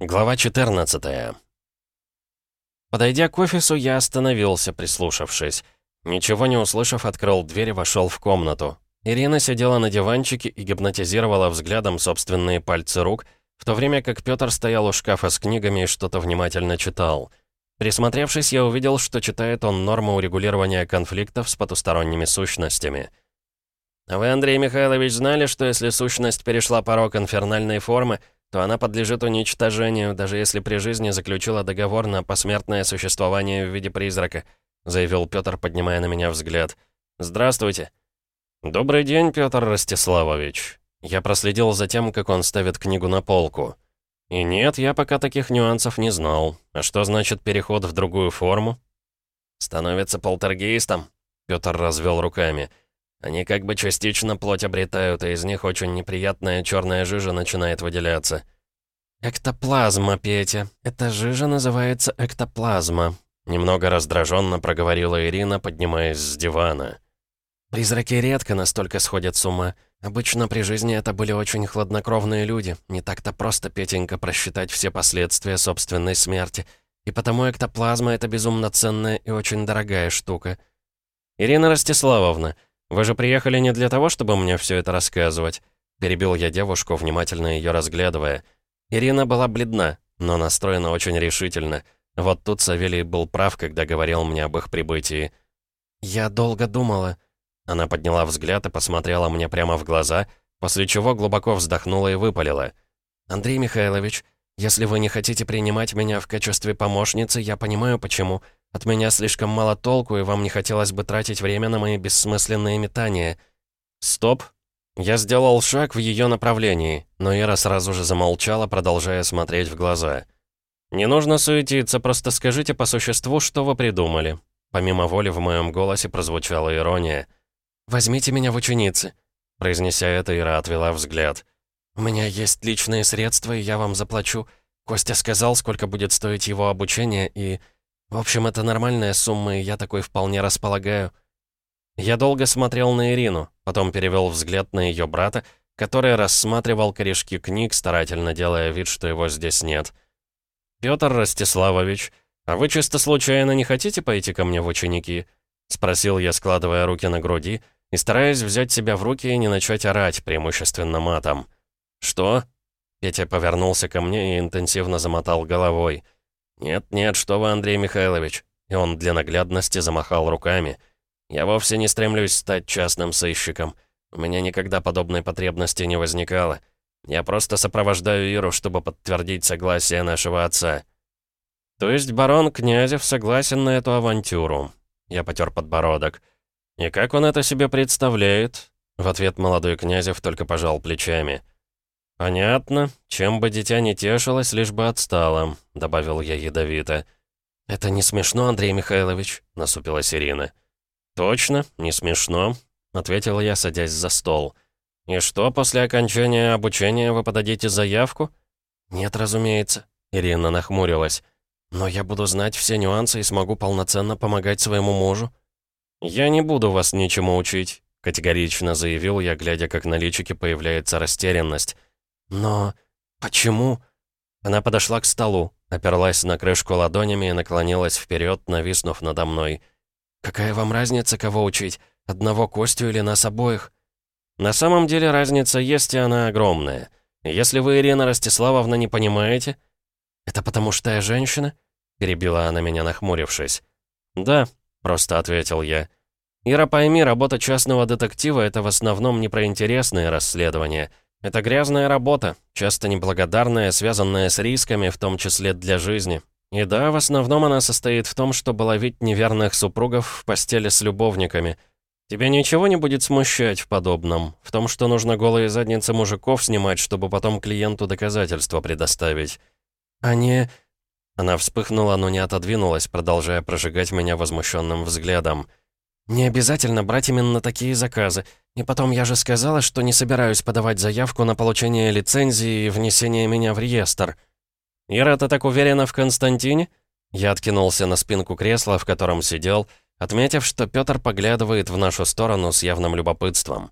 Глава 14 Подойдя к офису, я остановился, прислушавшись. Ничего не услышав, открыл дверь и вошел в комнату. Ирина сидела на диванчике и гипнотизировала взглядом собственные пальцы рук, в то время как Пётр стоял у шкафа с книгами и что-то внимательно читал. Присмотревшись, я увидел, что читает он нормы урегулирования конфликтов с потусторонними сущностями. «А вы, Андрей Михайлович, знали, что если сущность перешла порог инфернальной формы, то она подлежит уничтожению, даже если при жизни заключила договор на посмертное существование в виде призрака», заявил Петр, поднимая на меня взгляд. «Здравствуйте». «Добрый день, Петр Ростиславович». Я проследил за тем, как он ставит книгу на полку. И нет, я пока таких нюансов не знал. А что значит переход в другую форму? «Становится полтергейстом», — Петр развел руками. Они как бы частично плоть обретают, и из них очень неприятная черная жижа начинает выделяться. «Эктоплазма, Петя. Эта жижа называется эктоплазма», — немного раздраженно проговорила Ирина, поднимаясь с дивана. «Призраки редко настолько сходят с ума. Обычно при жизни это были очень хладнокровные люди. Не так-то просто, Петенька, просчитать все последствия собственной смерти. И потому эктоплазма — это безумно ценная и очень дорогая штука». «Ирина Ростиславовна», «Вы же приехали не для того, чтобы мне все это рассказывать?» Перебил я девушку, внимательно ее разглядывая. Ирина была бледна, но настроена очень решительно. Вот тут Савелий был прав, когда говорил мне об их прибытии. «Я долго думала». Она подняла взгляд и посмотрела мне прямо в глаза, после чего глубоко вздохнула и выпалила. «Андрей Михайлович, если вы не хотите принимать меня в качестве помощницы, я понимаю, почему. От меня слишком мало толку, и вам не хотелось бы тратить время на мои бессмысленные метания». «Стоп!» Я сделал шаг в ее направлении, но Ира сразу же замолчала, продолжая смотреть в глаза. «Не нужно суетиться, просто скажите по существу, что вы придумали». Помимо воли в моем голосе прозвучала ирония. «Возьмите меня в ученицы». Произнеся это, Ира отвела взгляд. «У меня есть личные средства, и я вам заплачу. Костя сказал, сколько будет стоить его обучение, и...» В общем, это нормальная сумма, и я такой вполне располагаю. Я долго смотрел на Ирину, потом перевел взгляд на ее брата, который рассматривал корешки книг, старательно делая вид, что его здесь нет. «Пётр Ростиславович, а вы чисто случайно не хотите пойти ко мне в ученики?» — спросил я, складывая руки на груди и стараясь взять себя в руки и не начать орать, преимущественно матом. «Что?» Петя повернулся ко мне и интенсивно замотал головой — «Нет-нет, что вы, Андрей Михайлович!» И он для наглядности замахал руками. «Я вовсе не стремлюсь стать частным сыщиком. У меня никогда подобной потребности не возникало. Я просто сопровождаю Иру, чтобы подтвердить согласие нашего отца». «То есть барон Князев согласен на эту авантюру?» Я потер подбородок. «И как он это себе представляет?» В ответ молодой Князев только пожал плечами. «Понятно. Чем бы дитя не тешилось, лишь бы отстало», — добавил я ядовито. «Это не смешно, Андрей Михайлович», — насупилась Ирина. «Точно, не смешно», — ответил я, садясь за стол. «И что, после окончания обучения вы подадите заявку?» «Нет, разумеется», — Ирина нахмурилась. «Но я буду знать все нюансы и смогу полноценно помогать своему мужу». «Я не буду вас ничему учить», — категорично заявил я, глядя, как на личике появляется растерянность. «Но... почему?» Она подошла к столу, оперлась на крышку ладонями и наклонилась вперед, нависнув надо мной. «Какая вам разница, кого учить? Одного Костю или нас обоих?» «На самом деле разница есть, и она огромная. Если вы, Ирина Ростиславовна, не понимаете...» «Это потому что я женщина?» — перебила она меня, нахмурившись. «Да», — просто ответил я. «Ира, пойми, работа частного детектива — это в основном не про интересные расследования». Это грязная работа, часто неблагодарная, связанная с рисками, в том числе для жизни. И да, в основном она состоит в том, чтобы ловить неверных супругов в постели с любовниками. Тебя ничего не будет смущать в подобном, в том, что нужно голые задницы мужиков снимать, чтобы потом клиенту доказательства предоставить. Они... Она вспыхнула, но не отодвинулась, продолжая прожигать меня возмущенным взглядом. «Не обязательно брать именно такие заказы. И потом, я же сказала, что не собираюсь подавать заявку на получение лицензии и внесение меня в реестр». «Ира, ты так уверена в Константине?» Я откинулся на спинку кресла, в котором сидел, отметив, что Пётр поглядывает в нашу сторону с явным любопытством.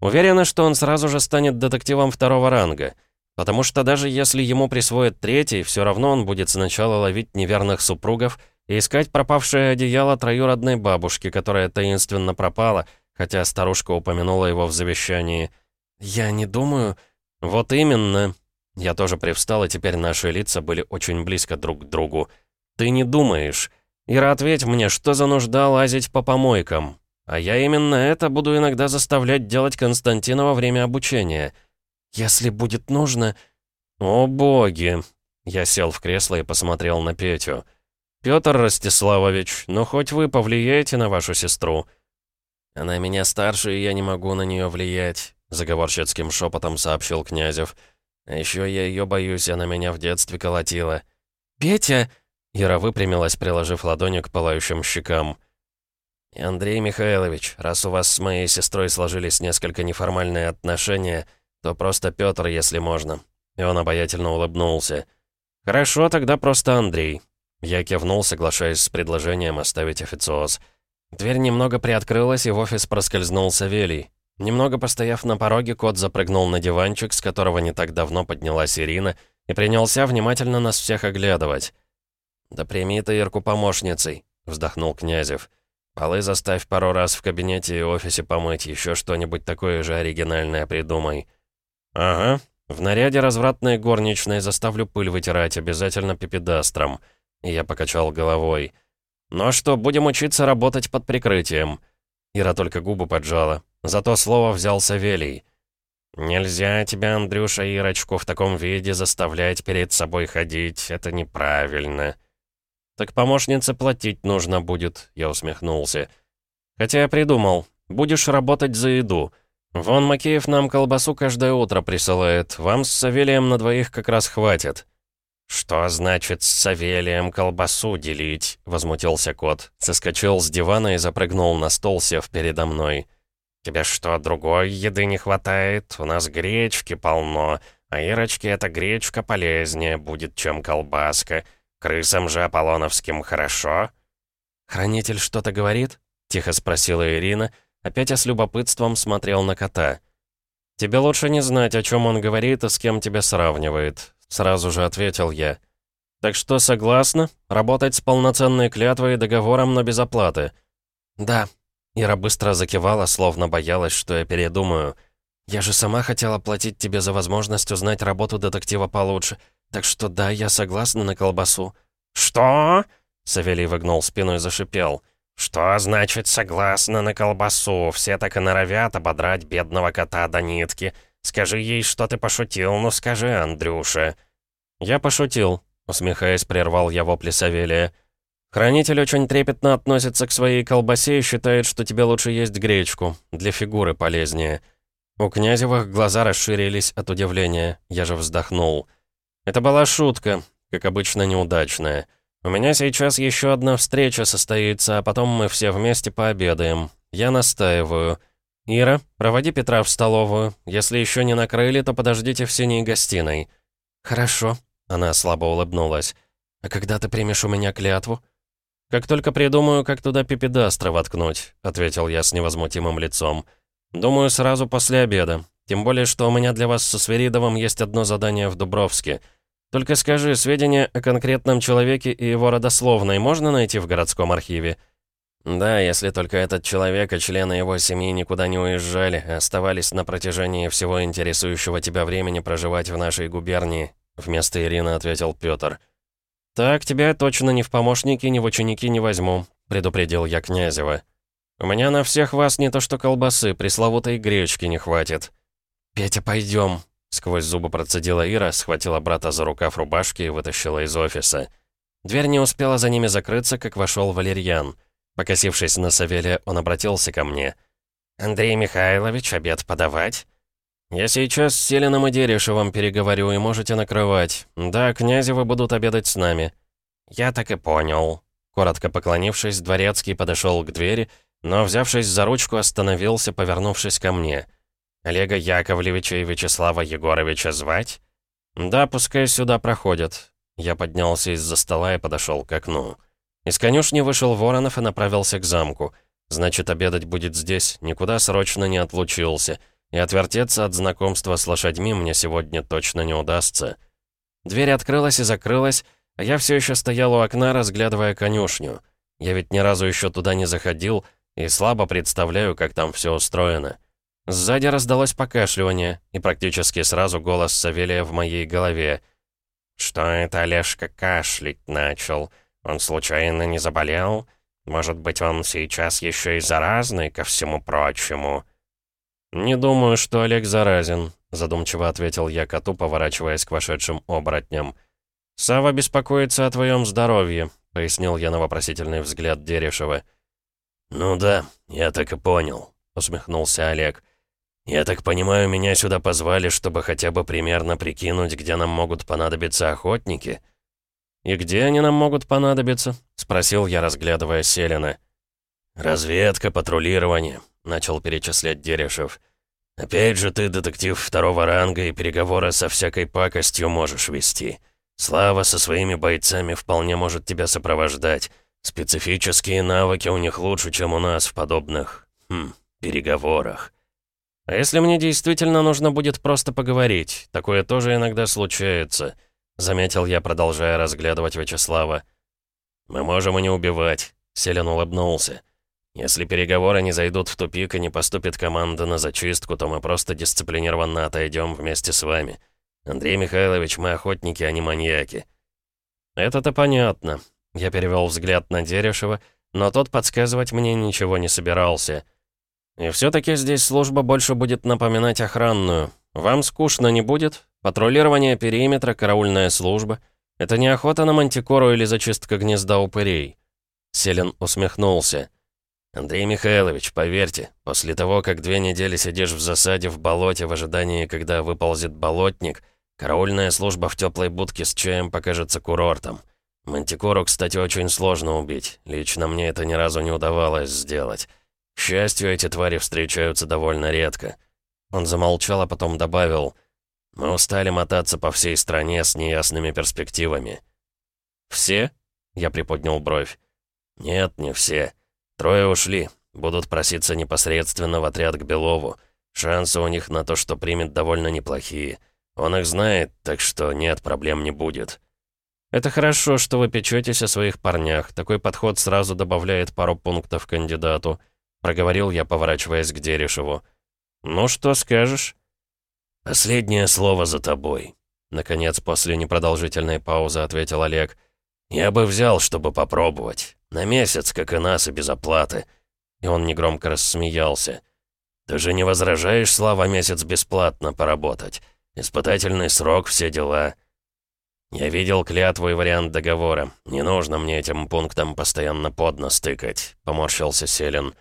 «Уверена, что он сразу же станет детективом второго ранга. Потому что даже если ему присвоят третий, все равно он будет сначала ловить неверных супругов искать пропавшее одеяло троюродной бабушки, которая таинственно пропала, хотя старушка упомянула его в завещании. «Я не думаю...» «Вот именно!» Я тоже привстал, и теперь наши лица были очень близко друг к другу. «Ты не думаешь. Ира, ответь мне, что за нужда лазить по помойкам? А я именно это буду иногда заставлять делать Константина во время обучения. Если будет нужно...» «О боги!» Я сел в кресло и посмотрел на Петю. «Пётр Ростиславович, ну хоть вы повлияете на вашу сестру?» «Она меня старше, и я не могу на нее влиять», — заговорщицким шепотом сообщил Князев. «А еще я ее боюсь, она меня в детстве колотила». «Петя!» — Ира выпрямилась, приложив ладони к пылающим щекам. «Андрей Михайлович, раз у вас с моей сестрой сложились несколько неформальные отношения, то просто Петр, если можно». И он обаятельно улыбнулся. «Хорошо, тогда просто Андрей». Я кивнул, соглашаясь с предложением оставить официоз. Дверь немного приоткрылась, и в офис проскользнул Савелий. Немного постояв на пороге, кот запрыгнул на диванчик, с которого не так давно поднялась Ирина, и принялся внимательно нас всех оглядывать. «Да прими ты Ирку помощницей», — вздохнул Князев. «Полы заставь пару раз в кабинете и офисе помыть, еще что-нибудь такое же оригинальное придумай». «Ага, в наряде развратной горничной заставлю пыль вытирать, обязательно пипедастром». Я покачал головой. «Ну что, будем учиться работать под прикрытием?» Ира только губы поджала. Зато слово взял Савелий. «Нельзя тебя, Андрюша, Ирочку, в таком виде заставлять перед собой ходить. Это неправильно». «Так помощнице платить нужно будет», — я усмехнулся. «Хотя я придумал. Будешь работать за еду. Вон Макеев нам колбасу каждое утро присылает. Вам с Савелием на двоих как раз хватит». «Что значит с Савелием колбасу делить?» — возмутился кот. Соскочил с дивана и запрыгнул на стол, сев передо мной. «Тебе что, другой еды не хватает? У нас гречки полно, а Ирочке эта гречка полезнее будет, чем колбаска. Крысам же Аполлоновским хорошо?» «Хранитель что-то говорит?» — тихо спросила Ирина, опять с любопытством смотрел на кота. «Тебе лучше не знать, о чем он говорит и с кем тебя сравнивает. Сразу же ответил я. «Так что согласна? Работать с полноценной клятвой и договором, но без оплаты?» «Да». Ира быстро закивала, словно боялась, что я передумаю. «Я же сама хотела платить тебе за возможность узнать работу детектива получше. Так что да, я согласна на колбасу». «Что?» Савелий выгнул спину и зашипел. «Что значит согласна на колбасу? Все так и норовят ободрать бедного кота до нитки. Скажи ей, что ты пошутил, ну скажи, Андрюша». «Я пошутил», — усмехаясь, прервал я вопли Савелия. «Хранитель очень трепетно относится к своей колбасе и считает, что тебе лучше есть гречку. Для фигуры полезнее». У Князевых глаза расширились от удивления. Я же вздохнул. «Это была шутка, как обычно неудачная. У меня сейчас еще одна встреча состоится, а потом мы все вместе пообедаем. Я настаиваю». «Ира, проводи Петра в столовую. Если еще не накрыли, то подождите в синей гостиной». «Хорошо», — она слабо улыбнулась. «А когда ты примешь у меня клятву?» «Как только придумаю, как туда пипедастра воткнуть», — ответил я с невозмутимым лицом. «Думаю, сразу после обеда. Тем более, что у меня для вас со Сверидовым есть одно задание в Дубровске. Только скажи, сведения о конкретном человеке и его родословной можно найти в городском архиве?» «Да, если только этот человек и члены его семьи никуда не уезжали, а оставались на протяжении всего интересующего тебя времени проживать в нашей губернии», вместо Ирины ответил Пётр. «Так, тебя точно ни в помощники, ни в ученики не возьму», предупредил я Князева. «У меня на всех вас не то что колбасы, пресловутой гречки не хватит». «Петя, пойдем», сквозь зубы процедила Ира, схватила брата за рукав рубашки и вытащила из офиса. Дверь не успела за ними закрыться, как вошел Валерьян. Покосившись на Савелия, он обратился ко мне. «Андрей Михайлович, обед подавать?» «Я сейчас с Селином и Дерешевым переговорю, и можете накрывать. Да, князевы будут обедать с нами». «Я так и понял». Коротко поклонившись, Дворецкий подошел к двери, но, взявшись за ручку, остановился, повернувшись ко мне. «Олега Яковлевича и Вячеслава Егоровича звать?» «Да, пускай сюда проходят». Я поднялся из-за стола и подошел к окну. Из конюшни вышел Воронов и направился к замку. Значит, обедать будет здесь, никуда срочно не отлучился. и отвертеться от знакомства с лошадьми мне сегодня точно не удастся. Дверь открылась и закрылась, а я все еще стоял у окна, разглядывая конюшню. Я ведь ни разу еще туда не заходил и слабо представляю, как там все устроено. Сзади раздалось покашливание, и практически сразу голос Савелия в моей голове. «Что это Олежка кашлять начал? Он случайно не заболел? Может быть, он сейчас еще и заразный, ко всему прочему?» «Не думаю, что Олег заразен», — задумчиво ответил я коту, поворачиваясь к вошедшим оборотням. «Сава беспокоится о твоем здоровье», — пояснил я на вопросительный взгляд Дерешева. «Ну да, я так и понял», — усмехнулся Олег. «Я так понимаю, меня сюда позвали, чтобы хотя бы примерно прикинуть, где нам могут понадобиться охотники?» «И где они нам могут понадобиться?» — спросил я, разглядывая Селина. «Разведка, патрулирование», — начал перечислять Дерешев. «Опять же ты детектив второго ранга и переговоры со всякой пакостью можешь вести. Слава со своими бойцами вполне может тебя сопровождать. Специфические навыки у них лучше, чем у нас в подобных... Хм, переговорах». «А если мне действительно нужно будет просто поговорить? Такое тоже иногда случается», — заметил я, продолжая разглядывать Вячеслава. «Мы можем и не убивать», — Селен улыбнулся. «Если переговоры не зайдут в тупик и не поступит команда на зачистку, то мы просто дисциплинированно отойдем вместе с вами. Андрей Михайлович, мы охотники, а не маньяки». «Это-то понятно». Я перевел взгляд на Дерешева, но тот подсказывать мне ничего не собирался. И все-таки здесь служба больше будет напоминать охранную. Вам скучно не будет? Патрулирование периметра, караульная служба. Это не охота на мантикору или зачистка гнезда упырей. Селин усмехнулся. «Андрей Михайлович, поверьте, после того, как две недели сидишь в засаде в болоте в ожидании, когда выползет болотник, караульная служба в теплой будке с чаем покажется курортом. Мантикору, кстати, очень сложно убить. Лично мне это ни разу не удавалось сделать. К счастью, эти твари встречаются довольно редко. Он замолчал, а потом добавил, «Мы устали мотаться по всей стране с неясными перспективами». «Все?» — я приподнял бровь. «Нет, не все. Трое ушли. Будут проситься непосредственно в отряд к Белову. Шансы у них на то, что примет, довольно неплохие. Он их знает, так что нет, проблем не будет». «Это хорошо, что вы печетесь о своих парнях. Такой подход сразу добавляет пару пунктов кандидату». Проговорил я, поворачиваясь к Дерешеву. «Ну, что скажешь?» «Последнее слово за тобой», — наконец, после непродолжительной паузы ответил Олег. «Я бы взял, чтобы попробовать. На месяц, как и нас, и без оплаты». И он негромко рассмеялся. «Ты же не возражаешь, Слава, месяц бесплатно поработать? Испытательный срок, все дела». «Я видел клятву и вариант договора. Не нужно мне этим пунктам постоянно под нос тыкать», — поморщился Селин.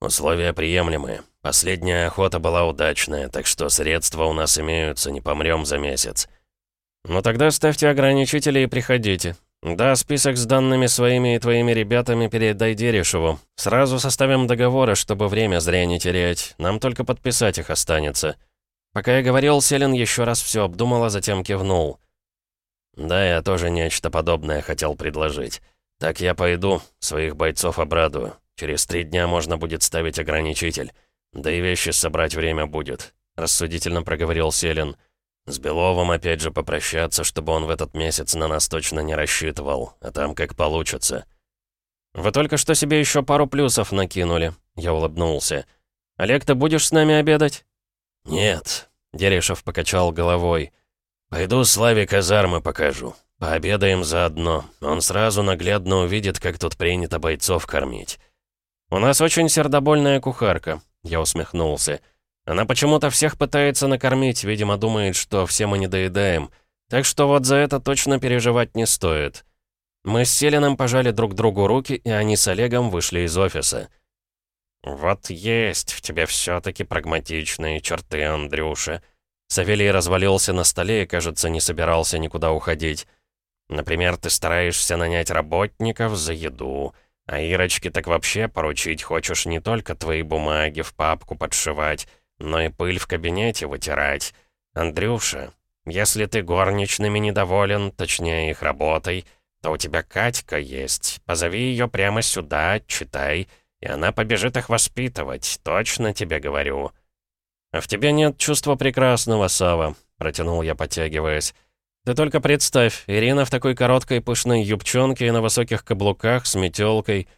«Условия приемлемые. Последняя охота была удачная, так что средства у нас имеются, не помрем за месяц». «Ну тогда ставьте ограничители и приходите. Да, список с данными своими и твоими ребятами передай Дерешеву. Сразу составим договоры, чтобы время зря не терять. Нам только подписать их останется». Пока я говорил, Селин еще раз все обдумал, а затем кивнул. «Да, я тоже нечто подобное хотел предложить. Так я пойду, своих бойцов обрадую. Через три дня можно будет ставить ограничитель. Да и вещи собрать время будет», — рассудительно проговорил Селин. «С Беловым опять же попрощаться, чтобы он в этот месяц на нас точно не рассчитывал, а там как получится». «Вы только что себе еще пару плюсов накинули», — я улыбнулся. «Олег, ты будешь с нами обедать?» «Нет», — Дерешев покачал головой. «Пойду Славе казармы покажу. Пообедаем заодно. Он сразу наглядно увидит, как тут принято бойцов кормить. «У нас очень сердобольная кухарка», — я усмехнулся. «Она почему-то всех пытается накормить, видимо, думает, что все мы не доедаем. Так что вот за это точно переживать не стоит». Мы с Селиным пожали друг другу руки, и они с Олегом вышли из офиса. «Вот есть в тебе все-таки прагматичные черты, Андрюша». Савелий развалился на столе и, кажется, не собирался никуда уходить. «Например, ты стараешься нанять работников за еду». А Ирочке так вообще поручить хочешь не только твои бумаги в папку подшивать, но и пыль в кабинете вытирать. Андрюша, если ты горничными недоволен, точнее их работой, то у тебя Катька есть. Позови ее прямо сюда, читай, и она побежит их воспитывать, точно тебе говорю». «А в тебе нет чувства прекрасного, Сава», — протянул я, потягиваясь. «Ты только представь, Ирина в такой короткой пышной юбчонке и на высоких каблуках с метелкой.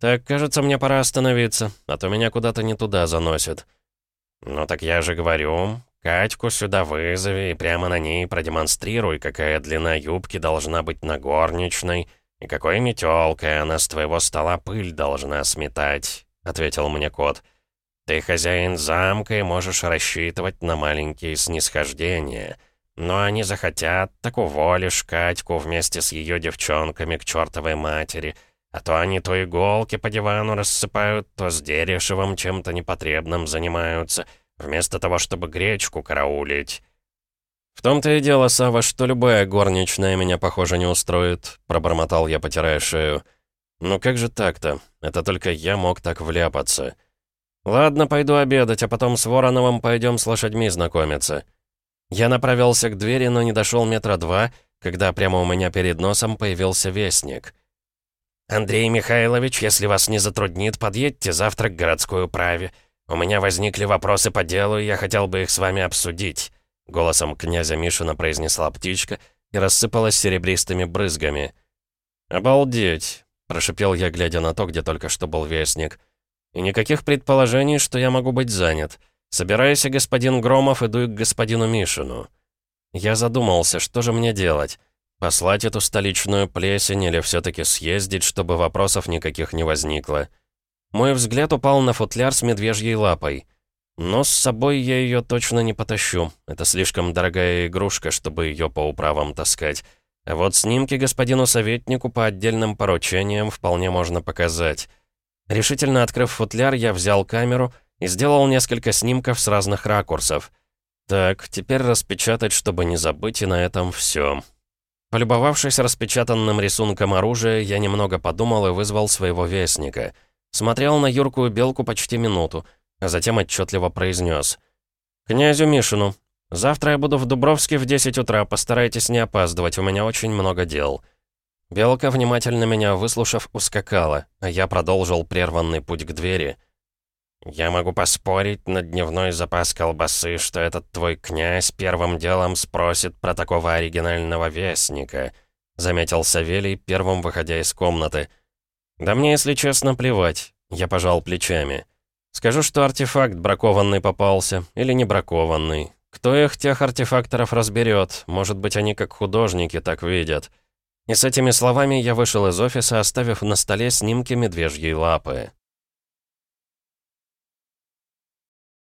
Так, кажется, мне пора остановиться, а то меня куда-то не туда заносит». «Ну так я же говорю, Катьку сюда вызови и прямо на ней продемонстрируй, какая длина юбки должна быть на горничной и какой метелкой она с твоего стола пыль должна сметать», — ответил мне кот. «Ты хозяин замка и можешь рассчитывать на маленькие снисхождения. Но они захотят, так уволишь Катьку вместе с ее девчонками к чертовой матери». А то они то иголки по дивану рассыпают, то с дерешевым чем-то непотребным занимаются, вместо того, чтобы гречку караулить. «В том-то и дело, Сава, что любая горничная меня, похоже, не устроит», — пробормотал я, потирая шею. «Ну как же так-то? Это только я мог так вляпаться». «Ладно, пойду обедать, а потом с Вороновым пойдем с лошадьми знакомиться». Я направился к двери, но не дошел метра два, когда прямо у меня перед носом появился вестник — «Андрей Михайлович, если вас не затруднит, подъедьте завтра к городской управе. У меня возникли вопросы по делу, и я хотел бы их с вами обсудить», — голосом князя Мишина произнесла птичка и рассыпалась серебристыми брызгами. «Обалдеть!» — прошипел я, глядя на то, где только что был вестник. «И никаких предположений, что я могу быть занят. Собирайся, господин Громов, иду к господину Мишину». Я задумался, что же мне делать. Послать эту столичную плесень или все-таки съездить, чтобы вопросов никаких не возникло. Мой взгляд упал на футляр с медвежьей лапой. Но с собой я ее точно не потащу. Это слишком дорогая игрушка, чтобы ее по управам таскать. А вот снимки господину советнику по отдельным поручениям вполне можно показать. Решительно открыв футляр, я взял камеру и сделал несколько снимков с разных ракурсов. Так, теперь распечатать, чтобы не забыть, и на этом все. Полюбовавшись распечатанным рисунком оружия, я немного подумал и вызвал своего вестника. Смотрел на юркую белку почти минуту, а затем отчетливо произнес. «Князю Мишину, завтра я буду в Дубровске в 10 утра, постарайтесь не опаздывать, у меня очень много дел». Белка, внимательно меня выслушав, ускакала, а я продолжил прерванный путь к двери — «Я могу поспорить на дневной запас колбасы, что этот твой князь первым делом спросит про такого оригинального вестника», заметил Савелий, первым выходя из комнаты. «Да мне, если честно, плевать», — я пожал плечами. «Скажу, что артефакт бракованный попался, или не бракованный. Кто их, тех артефакторов, разберет? Может быть, они как художники так видят». И с этими словами я вышел из офиса, оставив на столе снимки медвежьей лапы.